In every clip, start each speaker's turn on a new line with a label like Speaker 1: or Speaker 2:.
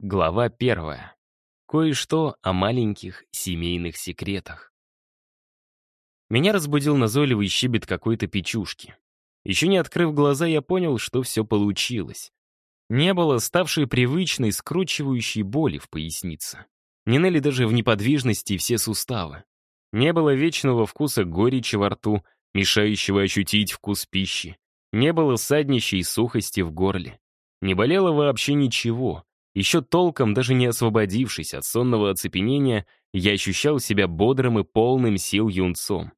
Speaker 1: Глава первая. Кое-что о маленьких семейных секретах. Меня разбудил назойливый щебет какой-то печушки. Еще не открыв глаза, я понял, что все получилось. Не было ставшей привычной, скручивающей боли в пояснице. Не ныли даже в неподвижности все суставы. Не было вечного вкуса горечи во рту, мешающего ощутить вкус пищи. Не было саднищей сухости в горле. Не болело вообще ничего. Еще толком, даже не освободившись от сонного оцепенения, я ощущал себя бодрым и полным сил юнцом.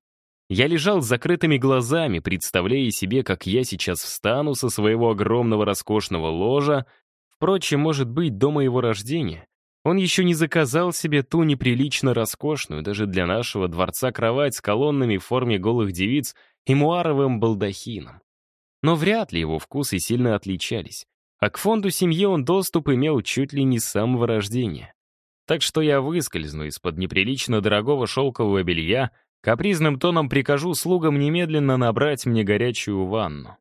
Speaker 1: Я лежал с закрытыми глазами, представляя себе, как я сейчас встану со своего огромного роскошного ложа. Впрочем, может быть, до моего рождения. Он еще не заказал себе ту неприлично роскошную, даже для нашего дворца кровать с колоннами в форме голых девиц и муаровым балдахином. Но вряд ли его вкусы сильно отличались а к фонду семьи он доступ имел чуть ли не с самого рождения. Так что я выскользну из-под неприлично дорогого шелкового белья, капризным тоном прикажу слугам немедленно набрать мне горячую ванну.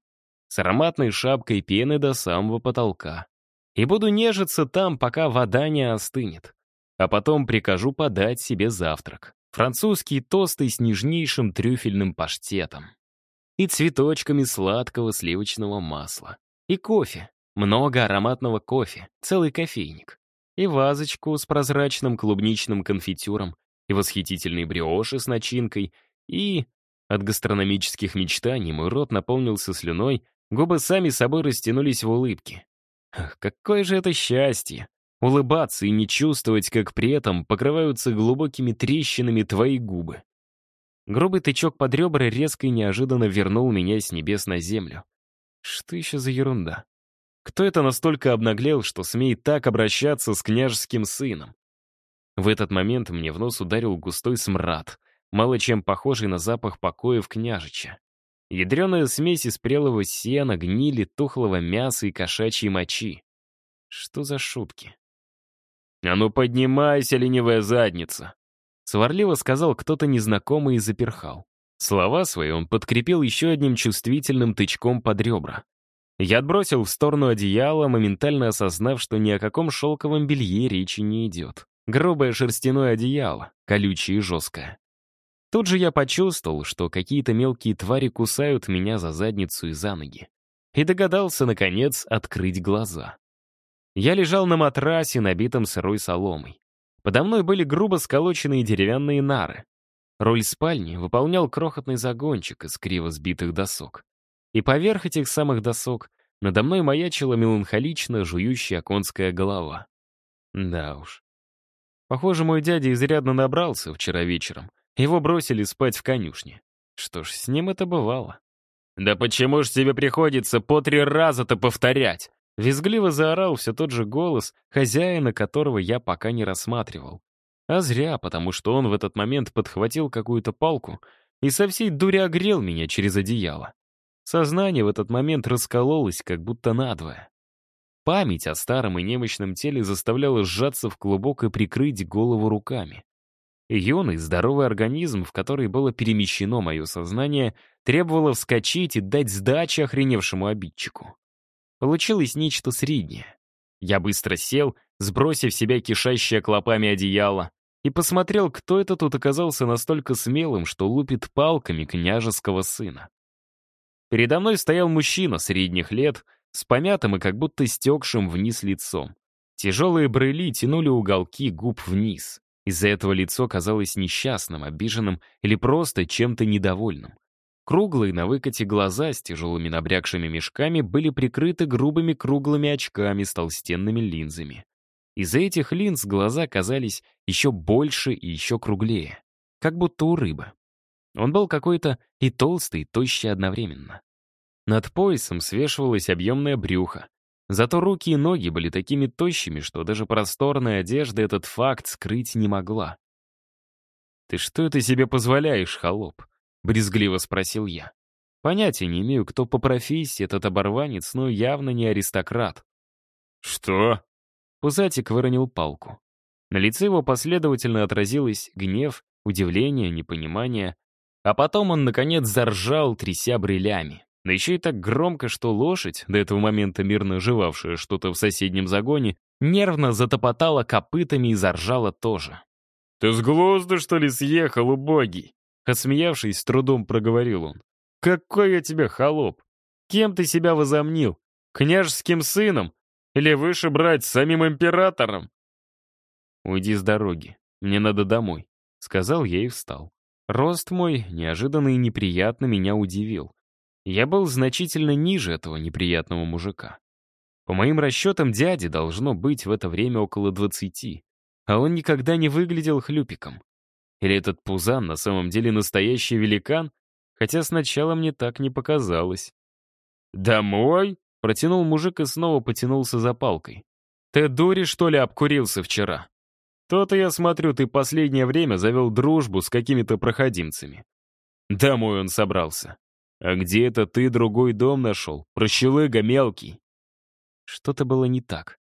Speaker 1: С ароматной шапкой пены до самого потолка. И буду нежиться там, пока вода не остынет. А потом прикажу подать себе завтрак. Французские тосты с нежнейшим трюфельным паштетом. И цветочками сладкого сливочного масла. И кофе, много ароматного кофе, целый кофейник. И вазочку с прозрачным клубничным конфитюром, и восхитительные бриоши с начинкой, и... От гастрономических мечтаний мой рот наполнился слюной, губы сами собой растянулись в улыбке. Ах, какое же это счастье! Улыбаться и не чувствовать, как при этом покрываются глубокими трещинами твои губы. Грубый тычок под ребра резко и неожиданно вернул меня с небес на землю. Что еще за ерунда? Кто это настолько обнаглел, что смеет так обращаться с княжеским сыном? В этот момент мне в нос ударил густой смрад, мало чем похожий на запах покоев княжича. Ядреная смесь из прелого сена, гнили, тухлого мяса и кошачьей мочи. Что за шутки? «А ну поднимайся, ленивая задница!» Сварливо сказал кто-то незнакомый и заперхал. Слова свои он подкрепил еще одним чувствительным тычком под ребра. Я отбросил в сторону одеяло, моментально осознав, что ни о каком шелковом белье речи не идет. Грубое шерстяное одеяло, колючее и жесткое. Тут же я почувствовал, что какие-то мелкие твари кусают меня за задницу и за ноги. И догадался, наконец, открыть глаза. Я лежал на матрасе, набитом сырой соломой. Подо мной были грубо сколоченные деревянные нары. Роль спальни выполнял крохотный загончик из криво сбитых досок. И поверх этих самых досок надо мной маячила меланхолично жующая конская голова. Да уж. Похоже, мой дядя изрядно набрался вчера вечером. Его бросили спать в конюшне. Что ж, с ним это бывало. «Да почему ж тебе приходится по три раза-то повторять?» Визгливо заорал все тот же голос, хозяина которого я пока не рассматривал. А зря, потому что он в этот момент подхватил какую-то палку и со всей дури огрел меня через одеяло. Сознание в этот момент раскололось, как будто надвое. Память о старом и немощном теле заставляла сжаться в клубок и прикрыть голову руками. Юный, здоровый организм, в который было перемещено мое сознание, требовало вскочить и дать сдачи охреневшему обидчику. Получилось нечто среднее. Я быстро сел, сбросив себя кишащее клопами одеяло, и посмотрел, кто это тут оказался настолько смелым, что лупит палками княжеского сына. Передо мной стоял мужчина средних лет, с помятым и как будто стекшим вниз лицом. Тяжелые брыли тянули уголки губ вниз. Из-за этого лицо казалось несчастным, обиженным или просто чем-то недовольным. Круглые на выкате глаза с тяжелыми набрякшими мешками были прикрыты грубыми круглыми очками с толстенными линзами. Из-за этих линз глаза казались еще больше и еще круглее, как будто у рыбы. Он был какой-то и толстый, и тощий одновременно. Над поясом свешивалось объемное брюхо. Зато руки и ноги были такими тощими, что даже просторная одежда этот факт скрыть не могла. «Ты что это себе позволяешь, холоп?» — брезгливо спросил я. Понятия не имею, кто по профессии этот оборванец, но явно не аристократ.
Speaker 2: «Что?»
Speaker 1: Пузатик выронил палку. На лице его последовательно отразилось гнев, удивление, непонимание, а потом он, наконец, заржал, тряся брелями. Да еще и так громко, что лошадь, до этого момента мирно жевавшая что-то в соседнем загоне, нервно затопотала копытами и заржала тоже. «Ты с глузду, что ли, съехал, убогий?» Отсмеявшись, с трудом проговорил он. «Какой я тебе холоп! Кем ты себя возомнил? Княжеским сыном? Или выше брать с самим императором?» «Уйди с дороги, мне надо домой», — сказал я и встал. Рост мой неожиданно и неприятно меня удивил. Я был значительно ниже этого неприятного мужика. По моим расчетам, дяде должно быть в это время около двадцати, а он никогда не выглядел хлюпиком. Или этот Пузан на самом деле настоящий великан, хотя сначала мне так не показалось. «Домой?» — протянул мужик и снова потянулся за палкой. «Ты дури, что ли, обкурился вчера?» «То-то, я смотрю, ты последнее время завел дружбу с какими-то проходимцами». Домой он собрался. «А где это ты другой дом нашел? Прощелыга мелкий». Что-то было не так.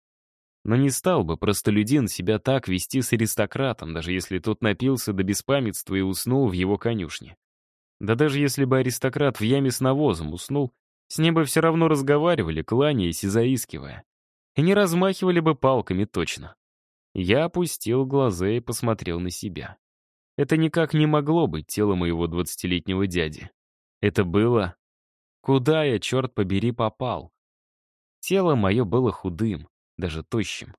Speaker 1: Но не стал бы простолюдин себя так вести с аристократом, даже если тот напился до беспамятства и уснул в его конюшне. Да даже если бы аристократ в яме с навозом уснул, с ним бы все равно разговаривали, кланяясь и заискивая. И не размахивали бы палками точно. Я опустил глаза и посмотрел на себя. Это никак не могло быть тело моего двадцатилетнего дяди. Это было... Куда я, черт побери, попал? Тело мое было худым, даже тощим.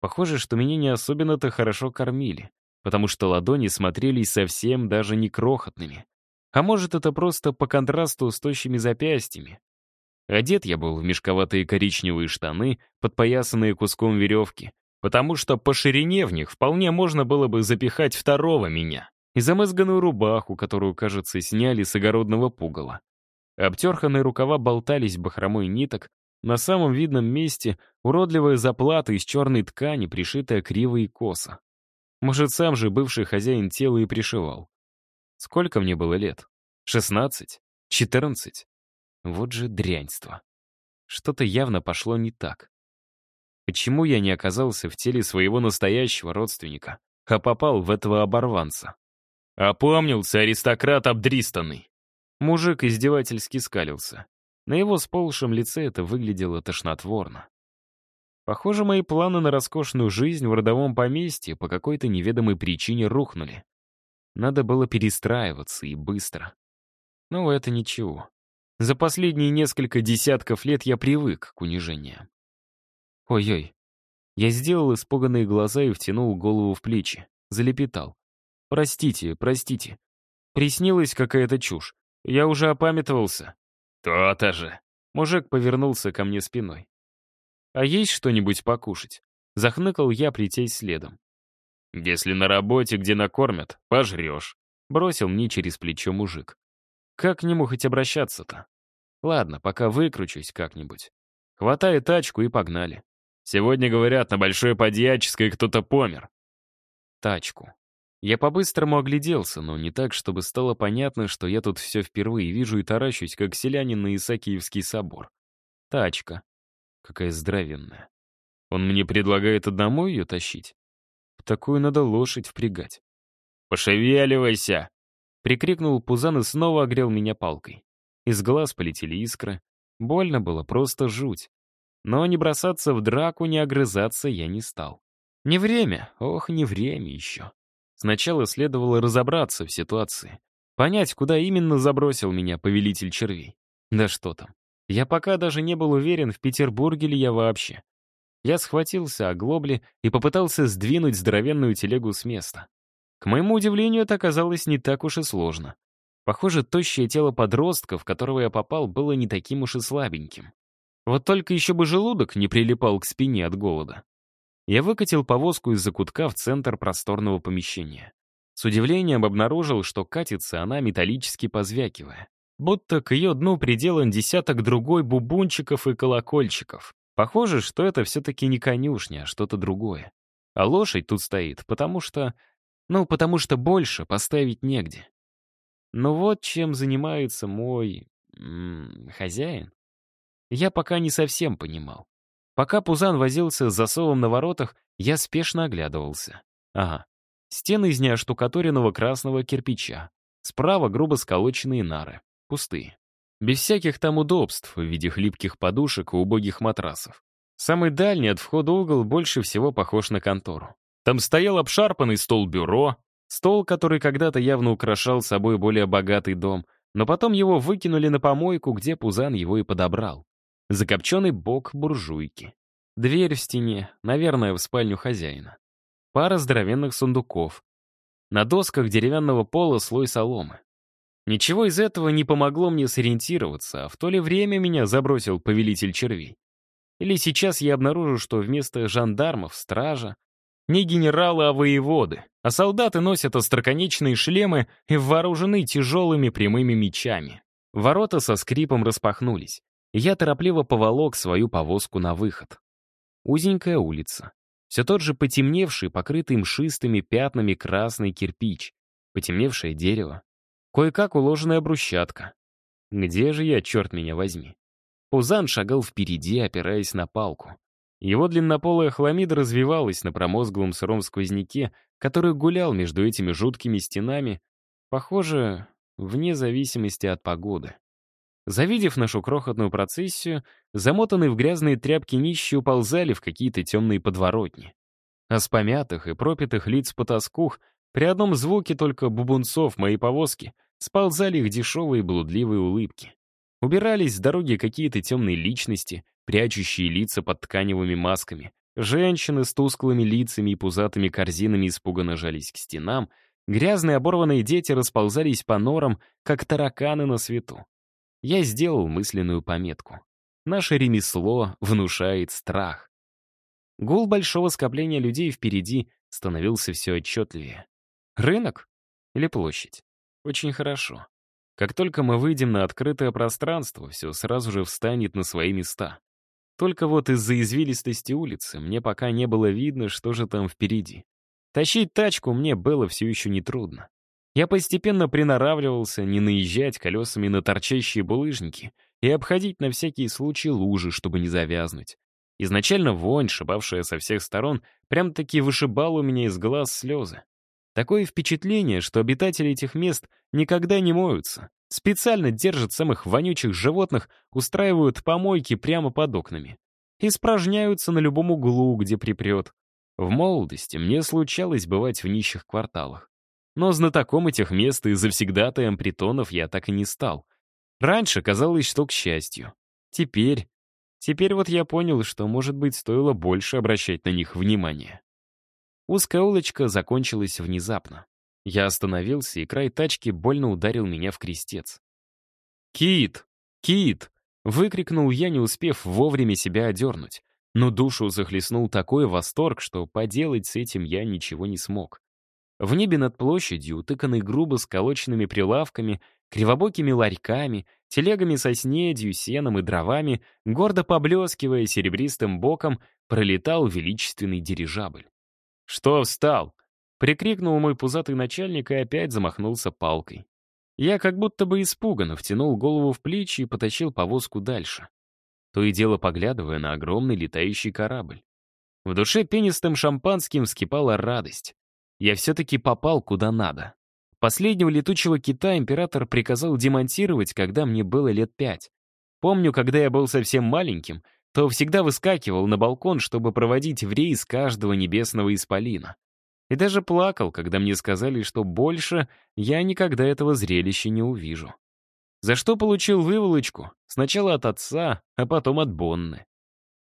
Speaker 1: Похоже, что меня не особенно-то хорошо кормили, потому что ладони смотрелись совсем даже не крохотными. А может, это просто по контрасту с тощими запястьями. Одет я был в мешковатые коричневые штаны, подпоясанные куском веревки, потому что по ширине в них вполне можно было бы запихать второго меня и замызганную рубаху, которую, кажется, сняли с огородного пугала. Обтерханные рукава болтались бахромой ниток, на самом видном месте уродливая заплата из черной ткани, пришитая криво и косо. Может, сам же бывший хозяин тела и пришивал. Сколько мне было лет? Шестнадцать? Четырнадцать? Вот же дряньство. Что-то явно пошло не так. Почему я не оказался в теле своего настоящего родственника, а попал в этого оборванца? Опомнился аристократ обдристанный. Мужик издевательски скалился. На его сползшем лице это выглядело тошнотворно. Похоже, мои планы на роскошную жизнь в родовом поместье по какой-то неведомой причине рухнули. Надо было перестраиваться и быстро. Но это ничего. За последние несколько десятков лет я привык к унижениям. Ой-ой. Я сделал испуганные глаза и втянул голову в плечи. Залепетал. «Простите, простите. Приснилась какая-то чушь. Я уже опамятовался. «То-то же!» Мужик повернулся ко мне спиной. «А есть что-нибудь покушать?» Захныкал я, притей следом. «Если на работе, где накормят, пожрешь», бросил мне через плечо мужик. «Как к нему хоть обращаться-то?» «Ладно, пока выкручусь как-нибудь. Хватай тачку и погнали. Сегодня, говорят, на Большой Подьяческой кто-то помер». Тачку. Я по-быстрому огляделся, но не так, чтобы стало понятно, что я тут все впервые вижу и таращусь, как селянин на Исаакиевский собор. Тачка. Какая здоровенная. Он мне предлагает одному ее тащить? В такую надо лошадь впрягать. «Пошевеливайся!» Прикрикнул Пузан и снова огрел меня палкой. Из глаз полетели искры. Больно было, просто жуть. Но не бросаться в драку, не огрызаться я не стал. Не время, ох, не время еще. Сначала следовало разобраться в ситуации. Понять, куда именно забросил меня повелитель червей. Да что там. Я пока даже не был уверен, в Петербурге ли я вообще. Я схватился о глобли и попытался сдвинуть здоровенную телегу с места. К моему удивлению, это оказалось не так уж и сложно. Похоже, тощее тело подростка, в которого я попал, было не таким уж и слабеньким. Вот только еще бы желудок не прилипал к спине от голода. Я выкатил повозку из закутка в центр просторного помещения. С удивлением обнаружил, что катится она металлически позвякивая. Будто к ее дну приделан десяток другой бубунчиков и колокольчиков. Похоже, что это все-таки не конюшня, а что-то другое. А лошадь тут стоит, потому что... Ну, потому что больше поставить негде. Но вот чем занимается мой... М -м, хозяин. Я пока не совсем понимал. Пока Пузан возился с засовом на воротах, я спешно оглядывался. Ага. Стены из неоштукатуренного красного кирпича. Справа грубо сколоченные нары. Пустые. Без всяких там удобств в виде хлипких подушек и убогих матрасов. Самый дальний от входа угол больше всего похож на контору. Там стоял обшарпанный стол-бюро, стол, который когда-то явно украшал собой более богатый дом, но потом его выкинули на помойку, где Пузан его и подобрал. Закопченный бок буржуйки. Дверь в стене, наверное, в спальню хозяина. Пара здоровенных сундуков. На досках деревянного пола слой соломы. Ничего из этого не помогло мне сориентироваться, а в то ли время меня забросил повелитель червей. Или сейчас я обнаружу, что вместо жандармов, стража, не генералы, а воеводы, а солдаты носят остроконечные шлемы и вооружены тяжелыми прямыми мечами. Ворота со скрипом распахнулись, я торопливо поволок свою повозку на выход. Узенькая улица. Все тот же потемневший, покрытый мшистыми пятнами красный кирпич, потемневшее дерево, кое-как уложенная брусчатка. Где же я, черт меня возьми? Пузан шагал впереди, опираясь на палку. Его длиннополая хламида развивалась на промозглом сыром сквозняке, который гулял между этими жуткими стенами, похоже, вне зависимости от погоды. Завидев нашу крохотную процессию, замотанные в грязные тряпки нищие уползали в какие-то темные подворотни. А с помятых и пропитых лиц потаскух при одном звуке только бубунцов моей повозки сползали их дешевые блудливые улыбки. Убирались с дороги какие-то темные личности, прячущие лица под тканевыми масками. Женщины с тусклыми лицами и пузатыми корзинами испуганно жались к стенам. Грязные оборванные дети расползались по норам, как тараканы на свету. Я сделал мысленную пометку. Наше ремесло внушает страх. Гул большого скопления людей впереди становился все отчетливее. Рынок? Или площадь? Очень хорошо. Как только мы выйдем на открытое пространство, все сразу же встанет на свои места. Только вот из-за извилистости улицы мне пока не было видно, что же там впереди. Тащить тачку мне было все еще нетрудно. Я постепенно приноравливался не наезжать колесами на торчащие булыжники и обходить на всякий случай лужи, чтобы не завязнуть. Изначально вонь, шибавшая со всех сторон, прям-таки вышибала у меня из глаз слезы. Такое впечатление, что обитатели этих мест никогда не моются, Специально держат самых вонючих животных, устраивают помойки прямо под окнами. Испражняются на любом углу, где припрет. В молодости мне случалось бывать в нищих кварталах. Но знатоком этих мест и завсегдатаем притонов я так и не стал. Раньше казалось, что к счастью. Теперь... Теперь вот я понял, что, может быть, стоило больше обращать на них внимание. Узкая улочка закончилась внезапно. Я остановился, и край тачки больно ударил меня в крестец. «Кит! Кит!» — выкрикнул я, не успев вовремя себя одернуть. Но душу захлестнул такой восторг, что поделать с этим я ничего не смог. В небе над площадью, утыканной грубо сколоченными прилавками, кривобокими ларьками, телегами со снедью, сеном и дровами, гордо поблескивая серебристым боком, пролетал величественный дирижабль. «Что встал?» Прикрикнул мой пузатый начальник и опять замахнулся палкой. Я как будто бы испуганно втянул голову в плечи и потащил повозку дальше. То и дело поглядывая на огромный летающий корабль. В душе пенистым шампанским вскипала радость. Я все-таки попал куда надо. Последнего летучего кита император приказал демонтировать, когда мне было лет пять. Помню, когда я был совсем маленьким, то всегда выскакивал на балкон, чтобы проводить в рейс каждого небесного исполина. И даже плакал, когда мне сказали, что больше я никогда этого зрелища не увижу. За что получил выволочку? Сначала от отца, а потом от Бонны.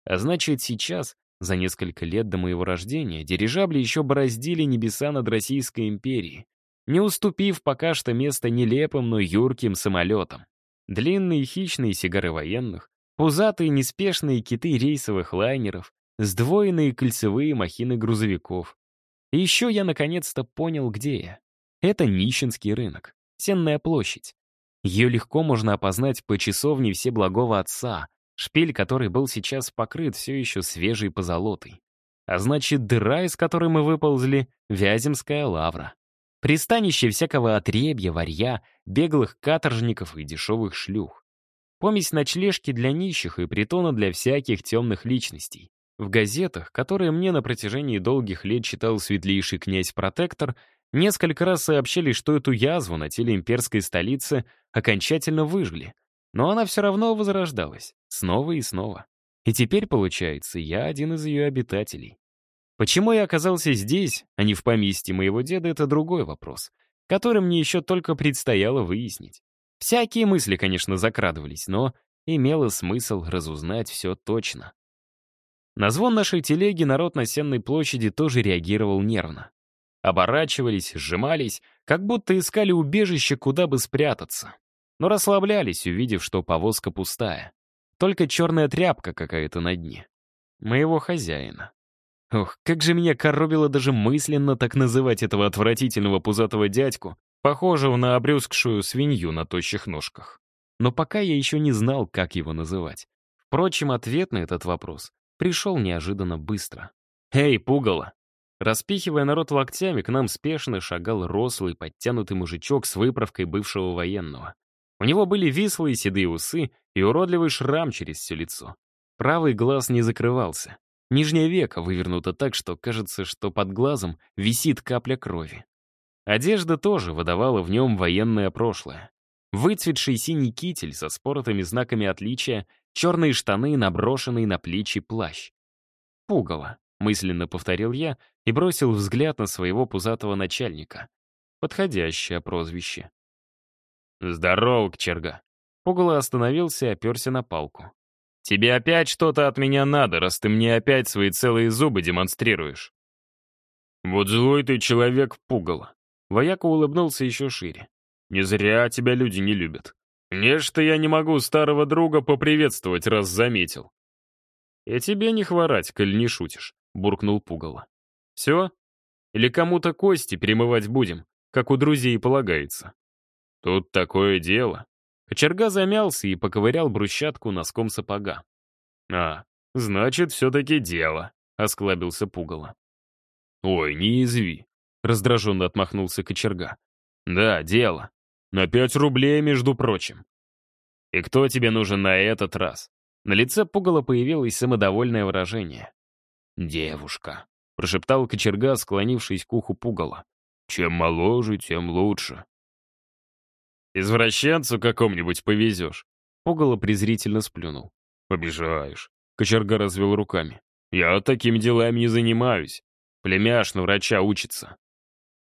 Speaker 1: А значит, сейчас, за несколько лет до моего рождения, дирижабли еще бороздили небеса над Российской империей, не уступив пока что место нелепым, но юрким самолетам. Длинные хищные сигары военных, пузатые неспешные киты рейсовых лайнеров, сдвоенные кольцевые махины грузовиков, и еще я наконец-то понял, где я. Это Нищенский рынок, Сенная площадь. Ее легко можно опознать по часовне Всеблагого Отца, шпиль который был сейчас покрыт все еще свежей позолотой. А значит, дыра, из которой мы выползли, Вяземская лавра. Пристанище всякого отребья, варья, беглых каторжников и дешевых шлюх. Помесь ночлежки для нищих и притона для всяких темных личностей. В газетах, которые мне на протяжении долгих лет читал светлейший князь-протектор, несколько раз сообщили, что эту язву на теле имперской столицы окончательно выжгли. Но она все равно возрождалась, снова и снова. И теперь, получается, я один из ее обитателей. Почему я оказался здесь, а не в поместье моего деда, это другой вопрос, который мне еще только предстояло выяснить. Всякие мысли, конечно, закрадывались, но имело смысл разузнать все точно. На звон нашей телеги народ на Сенной площади тоже реагировал нервно. Оборачивались, сжимались, как будто искали убежище, куда бы спрятаться. Но расслаблялись, увидев, что повозка пустая. Только черная тряпка какая-то на дне. Моего хозяина. Ох, как же меня коробило даже мысленно так называть этого отвратительного пузатого дядьку, похожего на обрюзгшую свинью на тощих ножках. Но пока я еще не знал, как его называть. Впрочем, ответ на этот вопрос пришел неожиданно быстро. «Эй, пугало!» Распихивая народ локтями, к нам спешно шагал рослый, подтянутый мужичок с выправкой бывшего военного. У него были вислые седые усы и уродливый шрам через все лицо. Правый глаз не закрывался. Нижнее веко вывернуто так, что кажется, что под глазом висит капля крови. Одежда тоже выдавала в нем военное прошлое. Выцветший синий китель со споротыми знаками отличия, черные штаны, наброшенный на плечи плащ. «Пугало», — мысленно повторил я и бросил взгляд на своего пузатого начальника. Подходящее прозвище. «Здорово, кчерга». Пугало остановился и оперся на палку. «Тебе опять что-то от меня надо, раз ты мне опять свои целые зубы демонстрируешь». «Вот злой ты человек, пугало». Вояка улыбнулся еще шире. «Не зря тебя люди не любят. Нечто я не могу старого друга поприветствовать, раз заметил». «И тебе не хворать, коль не шутишь», — буркнул пугало. «Все? Или кому-то кости перемывать будем, как у друзей полагается?» «Тут такое дело». Кочерга замялся и поковырял брусчатку носком сапога. «А, значит, все-таки дело», — осклабился пугало. «Ой, не изви», — раздраженно отмахнулся кочерга. «Да, дело. На пять рублей, между прочим». «И кто тебе нужен на этот раз?» На лице пугала появилось самодовольное выражение. «Девушка», — прошептал кочерга, склонившись к уху пугала. «Чем моложе, тем лучше». «Извращенцу какому-нибудь повезешь». Пугало презрительно сплюнул. «Обижаешь». Кочерга развел руками. «Я такими делами не занимаюсь. Племяш на врача учится».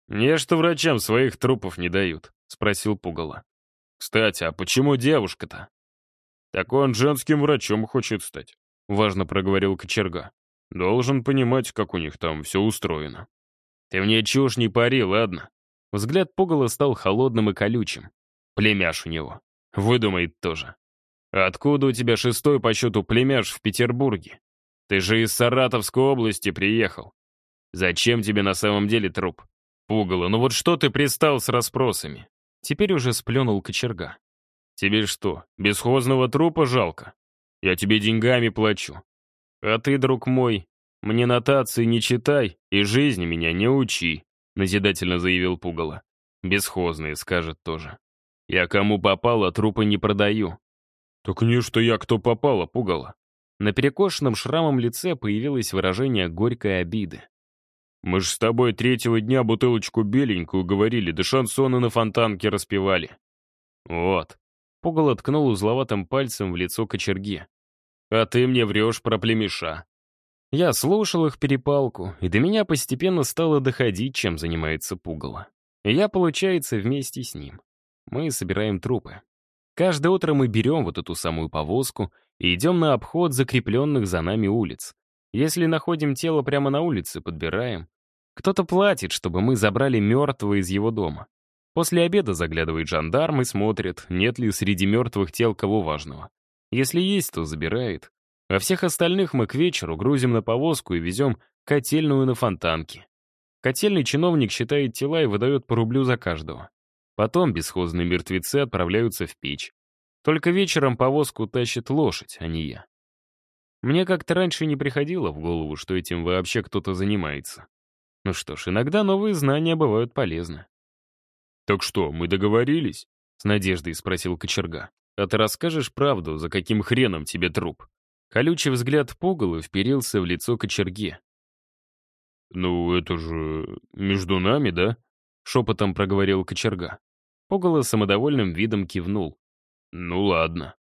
Speaker 1: «Не, что врачам своих трупов не дают», — спросил Пугало. «Кстати, а почему девушка-то?» «Так он женским врачом хочет стать», — важно проговорил Кочерга. «Должен понимать, как у них там все устроено». «Ты мне чушь не пари, ладно?» Взгляд Пугала стал холодным и колючим. Племяш у него. Выдумает тоже. Откуда у тебя шестой по счету племяш в Петербурге? Ты же из Саратовской области приехал. Зачем тебе на самом деле труп? Пугало, ну вот что ты пристал с расспросами? Теперь уже сплюнул кочерга. Тебе что, бесхозного трупа жалко? Я тебе деньгами плачу. А ты, друг мой, мне нотации не читай и жизни меня не учи, назидательно заявил Пугало. Бесхозные, скажет тоже. Я кому попало, трупы не продаю. Так не что я кто попало, пугало. На перекошенном шрамом лице появилось выражение горькой обиды. Мы ж с тобой третьего дня бутылочку беленькую говорили, да шансоны на фонтанке распевали. Вот. Пугало ткнул узловатым пальцем в лицо кочерги. А ты мне врешь про племеша. Я слушал их перепалку, и до меня постепенно стало доходить, чем занимается пугало. И я, получается, вместе с ним мы собираем трупы. Каждое утро мы берем вот эту самую повозку и идем на обход закрепленных за нами улиц. Если находим тело прямо на улице, подбираем. Кто-то платит, чтобы мы забрали мертвого из его дома. После обеда заглядывает жандарм и смотрит, нет ли среди мертвых тел кого важного. Если есть, то забирает. А всех остальных мы к вечеру грузим на повозку и везем котельную на фонтанке. Котельный чиновник считает тела и выдает по рублю за каждого. Потом бесхозные мертвецы отправляются в печь. Только вечером повозку тащит лошадь, а не я. Мне как-то раньше не приходило в голову, что этим вообще кто-то занимается. Ну что ж, иногда новые знания бывают полезны. «Так что, мы договорились?» — с надеждой спросил кочерга. «А ты расскажешь правду, за каким хреном тебе труп?» Колючий взгляд пугала вперился в лицо кочерге. «Ну, это же между нами, да?» — шепотом проговорил кочерга. Пугало самодовольным видом кивнул. «Ну ладно».